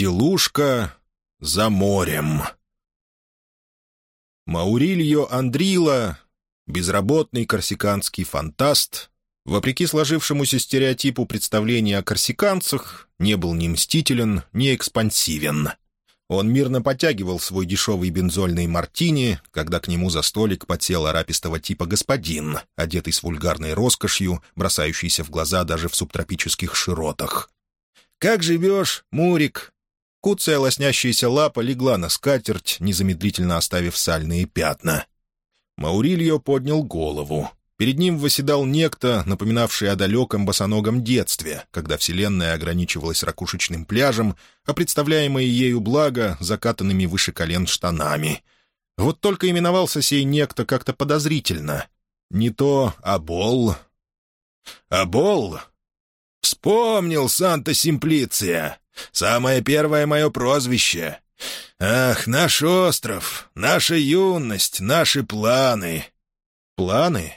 Безделушка за морем. Маурильо Андрила, безработный корсиканский фантаст, вопреки сложившемуся стереотипу представления о корсиканцах, не был ни мстителен, ни экспансивен. Он мирно потягивал свой дешевый бензольный мартини, когда к нему за столик подсел арапистого типа господин, одетый с вульгарной роскошью, бросающийся в глаза даже в субтропических широтах. «Как живешь, Мурик?» Куцая лоснящаяся лапа легла на скатерть, незамедлительно оставив сальные пятна. Маурильо поднял голову. Перед ним восседал некто, напоминавший о далеком босоногом детстве, когда Вселенная ограничивалась ракушечным пляжем, а представляемые ею блага закатанными выше колен штанами. Вот только именовался сей некто как-то подозрительно. Не то Абол. «Абол?» «Вспомнил Санта Симплиция!» Самое первое мое прозвище. Ах, наш остров, наша юность, наши планы». «Планы?»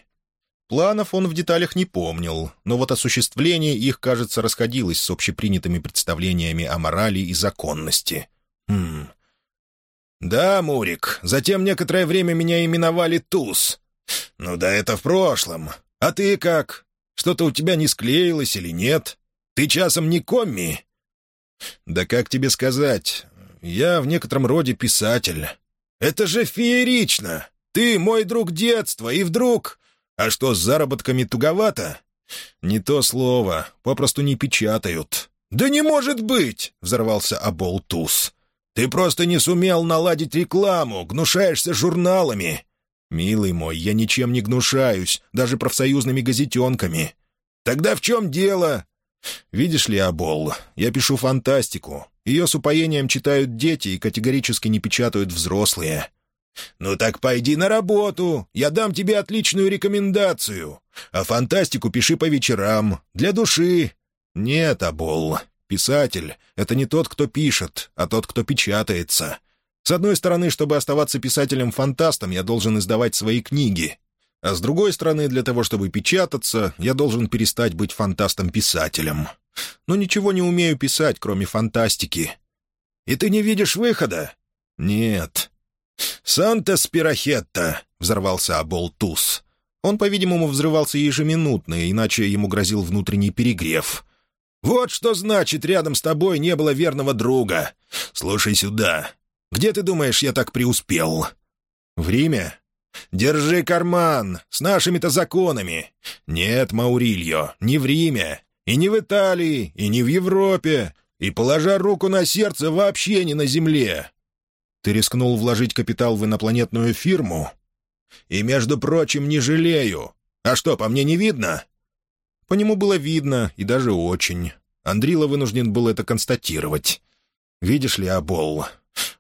Планов он в деталях не помнил, но вот осуществление их, кажется, расходилось с общепринятыми представлениями о морали и законности. Хм. «Да, Мурик, затем некоторое время меня именовали Туз. Ну да это в прошлом. А ты как? Что-то у тебя не склеилось или нет? Ты часом не комми?» «Да как тебе сказать? Я в некотором роде писатель». «Это же феерично! Ты мой друг детства, и вдруг...» «А что, с заработками туговато?» «Не то слово. Попросту не печатают». «Да не может быть!» — взорвался Аболтус. «Ты просто не сумел наладить рекламу, гнушаешься журналами». «Милый мой, я ничем не гнушаюсь, даже профсоюзными газетенками». «Тогда в чем дело? «Видишь ли, Абол, я пишу фантастику. Ее с упоением читают дети и категорически не печатают взрослые». «Ну так пойди на работу, я дам тебе отличную рекомендацию. А фантастику пиши по вечерам, для души». «Нет, Абол, писатель — это не тот, кто пишет, а тот, кто печатается. С одной стороны, чтобы оставаться писателем-фантастом, я должен издавать свои книги. А с другой стороны, для того, чтобы печататься, я должен перестать быть фантастом-писателем. Но ничего не умею писать, кроме фантастики. И ты не видишь выхода? Нет. «Санта Спирохетта!» — взорвался Аболтус. Он, по-видимому, взрывался ежеминутно, иначе ему грозил внутренний перегрев. «Вот что значит, рядом с тобой не было верного друга. Слушай сюда. Где, ты думаешь, я так преуспел?» «В Риме?» «Держи карман! С нашими-то законами! Нет, Маурильо, не в Риме, и не в Италии, и не в Европе, и, положа руку на сердце, вообще не на земле!» «Ты рискнул вложить капитал в инопланетную фирму?» «И, между прочим, не жалею. А что, по мне не видно?» По нему было видно, и даже очень. Андрила вынужден был это констатировать. «Видишь ли, Абол,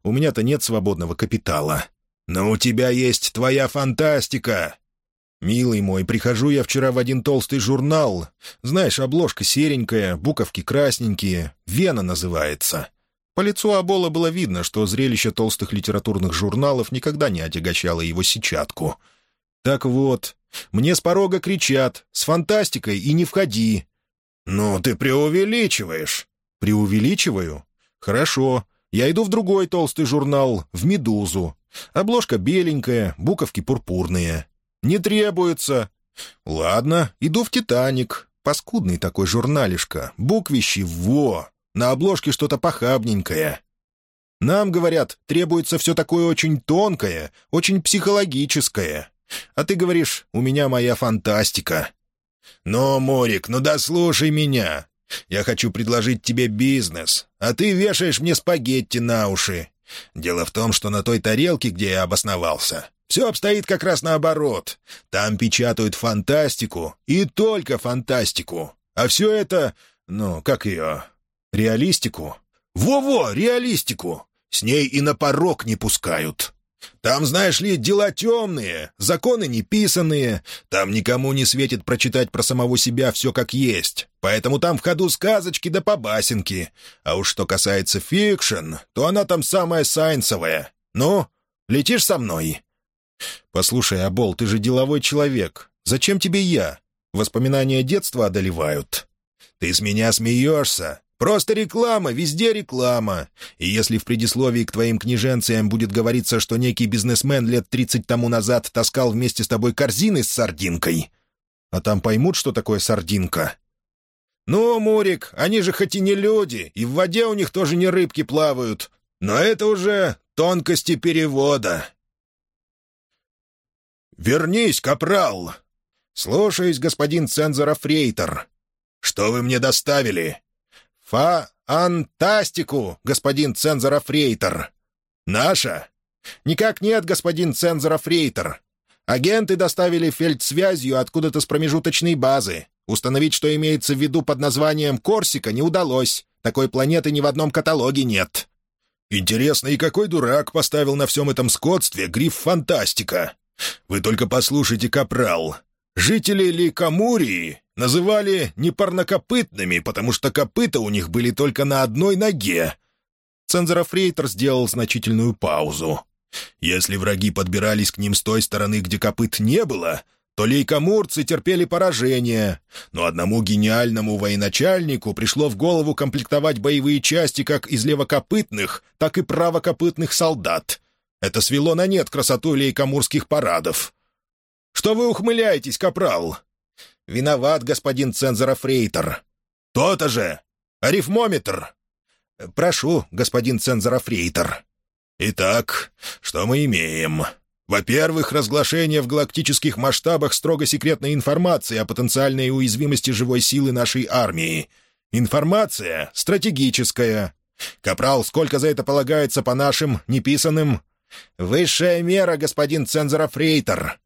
у меня-то нет свободного капитала. «Но у тебя есть твоя фантастика!» «Милый мой, прихожу я вчера в один толстый журнал. Знаешь, обложка серенькая, буковки красненькие. «Вена» называется. По лицу Абола было видно, что зрелище толстых литературных журналов никогда не отягощало его сетчатку. «Так вот, мне с порога кричат, с фантастикой и не входи». «Ну, ты преувеличиваешь». «Преувеличиваю? Хорошо. Я иду в другой толстый журнал, в «Медузу». Обложка беленькая, буковки пурпурные. Не требуется. Ладно, иду в «Титаник». Паскудный такой журналишка, буквищи во. На обложке что-то похабненькое. Нам, говорят, требуется все такое очень тонкое, очень психологическое. А ты говоришь, у меня моя фантастика. «Ну, Морик, ну дослушай меня. Я хочу предложить тебе бизнес, а ты вешаешь мне спагетти на уши. Дело в том, что на той тарелке, где я обосновался, все обстоит как раз наоборот. Там печатают фантастику, и только фантастику. А все это, ну, как ее, реалистику? Во-во, реалистику! С ней и на порог не пускают. Там, знаешь ли, дела темные, законы неписанные. Там никому не светит прочитать про самого себя все как есть. Поэтому там в ходу сказочки да побасенки. А уж что касается fiction, то она там самая science овая. Ну, летишь со мной?» «Послушай, Абол, ты же деловой человек. Зачем тебе я? Воспоминания детства одолевают». «Ты с меня смеешься. Просто реклама, везде реклама. И если в предисловии к твоим книженциям будет говориться, что некий бизнесмен лет тридцать тому назад таскал вместе с тобой корзины с сардинкой, а там поймут, что такое сардинка. Ну, Мурик, они же хоть и не люди, и в воде у них тоже не рыбки плавают, но это уже тонкости перевода. «Вернись, капрал!» «Слушаюсь, господин цензора Фрейтер». «Что вы мне доставили?» «Фа-антастику, господин цензора Фрейтер». «Наша?» «Никак нет, господин цензора Фрейтер. Агенты доставили фельдсвязью откуда-то с промежуточной базы. Установить, что имеется в виду под названием Корсика, не удалось. Такой планеты ни в одном каталоге нет». «Интересно, и какой дурак поставил на всем этом скотстве гриф «Фантастика»? Вы только послушайте, капрал. Жители Ликамурии называли непарнокопытными, потому что копыта у них были только на одной ноге. Цензорофрейтер сделал значительную паузу. Если враги подбирались к ним с той стороны, где копыт не было, то лейкомурцы терпели поражение, но одному гениальному военачальнику пришло в голову комплектовать боевые части как из левокопытных, так и правокопытных солдат. Это свело на нет красоту лейкомурских парадов. «Что вы ухмыляетесь, капрал?» «Виноват, господин цензорофрейтер». «То-то же! Арифмометр!» «Прошу, господин цензорофрейтер». «Итак, что мы имеем?» Во-первых, разглашение в галактических масштабах строго секретной информации о потенциальной уязвимости живой силы нашей армии. Информация стратегическая. Капрал, сколько за это полагается по нашим, неписанным? Высшая мера, господин цензорофрейтер.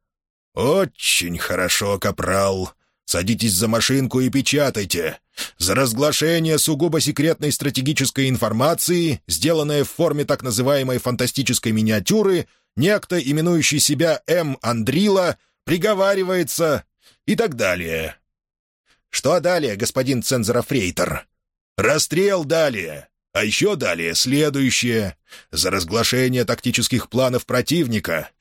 «Очень хорошо, капрал. Садитесь за машинку и печатайте. За разглашение сугубо секретной стратегической информации, сделанное в форме так называемой фантастической миниатюры, некто, именующий себя М. Андрила, приговаривается и так далее». «Что далее, господин цензорофрейтер?» «Расстрел далее. А еще далее следующее. За разглашение тактических планов противника.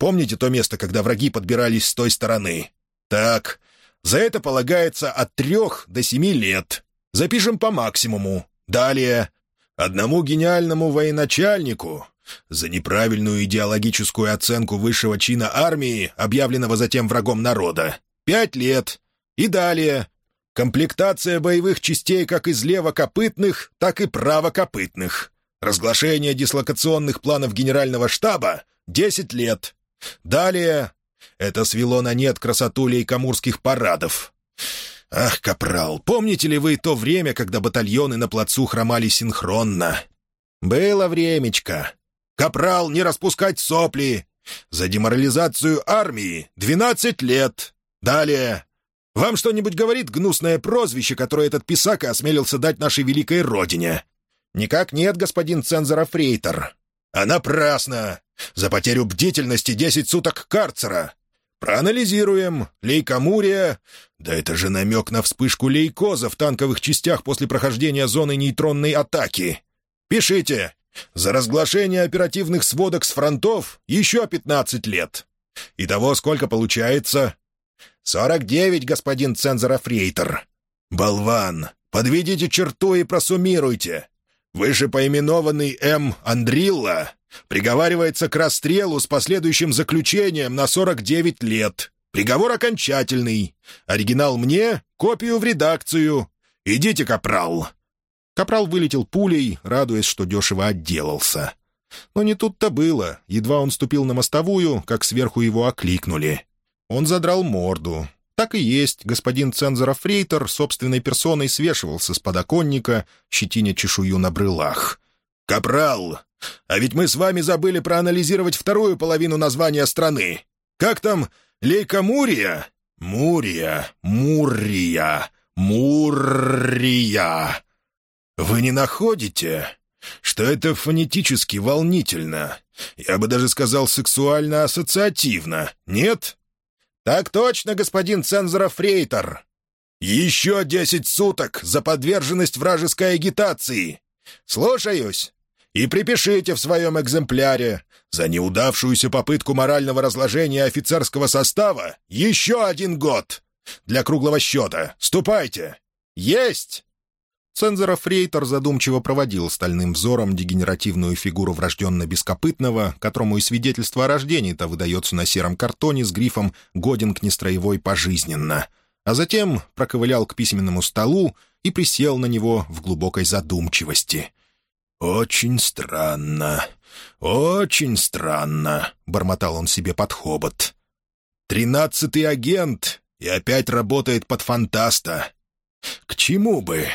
Помните то место, когда враги подбирались с той стороны? Так, за это полагается от трех до семи лет. Запишем по максимуму. Далее. Одному гениальному военачальнику за неправильную идеологическую оценку высшего чина армии, объявленного затем врагом народа. Пять лет. И далее. Комплектация боевых частей как из левокопытных, так и правокопытных. Разглашение дислокационных планов генерального штаба — 10 лет. Далее... Это свело на нет красоту лейкомурских парадов. Ах, капрал, помните ли вы то время, когда батальоны на плацу хромали синхронно? Было времечко. Капрал, не распускать сопли. За деморализацию армии — 12 лет. Далее вам что-нибудь говорит гнусное прозвище, которое этот писака осмелился дать нашей великой родине?» «Никак нет, господин цензора Фрейтер». «А напрасно! За потерю бдительности десять суток карцера!» «Проанализируем. Лейкомурия. Да это же намек на вспышку лейкоза в танковых частях после прохождения зоны нейтронной атаки. Пишите. За разглашение оперативных сводок с фронтов еще пятнадцать лет. Итого сколько получается? «Сорок девять, господин цензорофрейтер». «Болван, подведите черту и просуммируйте. Вышепоименованный М. Андрилла приговаривается к расстрелу с последующим заключением на сорок девять лет. Приговор окончательный. Оригинал мне, копию в редакцию. Идите, капрал». Капрал вылетел пулей, радуясь, что дешево отделался. Но не тут-то было. Едва он ступил на мостовую, как сверху его окликнули. Он задрал морду. Так и есть, господин цензоров Фрейтер собственной персоной свешивался с подоконника, щетиня чешую на брылах. «Капрал, а ведь мы с вами забыли проанализировать вторую половину названия страны. Как там? Лейкомурия? Мурия, Муррия, Муррия. Вы не находите, что это фонетически волнительно? Я бы даже сказал сексуально-ассоциативно, нет?» «Так точно, господин цензоров Фрейтер!» «Еще десять суток за подверженность вражеской агитации!» «Слушаюсь!» «И припишите в своем экземпляре за неудавшуюся попытку морального разложения офицерского состава еще один год! Для круглого счета! Ступайте!» «Есть!» Цензора Фрейтор задумчиво проводил стальным взором дегенеративную фигуру врожденно-бескопытного, которому и свидетельство о рождении-то выдается на сером картоне с грифом «Годен к нестроевой пожизненно», а затем проковылял к письменному столу и присел на него в глубокой задумчивости. «Очень странно, очень странно», — бормотал он себе под хобот. «Тринадцатый агент и опять работает под фантаста. К чему бы?»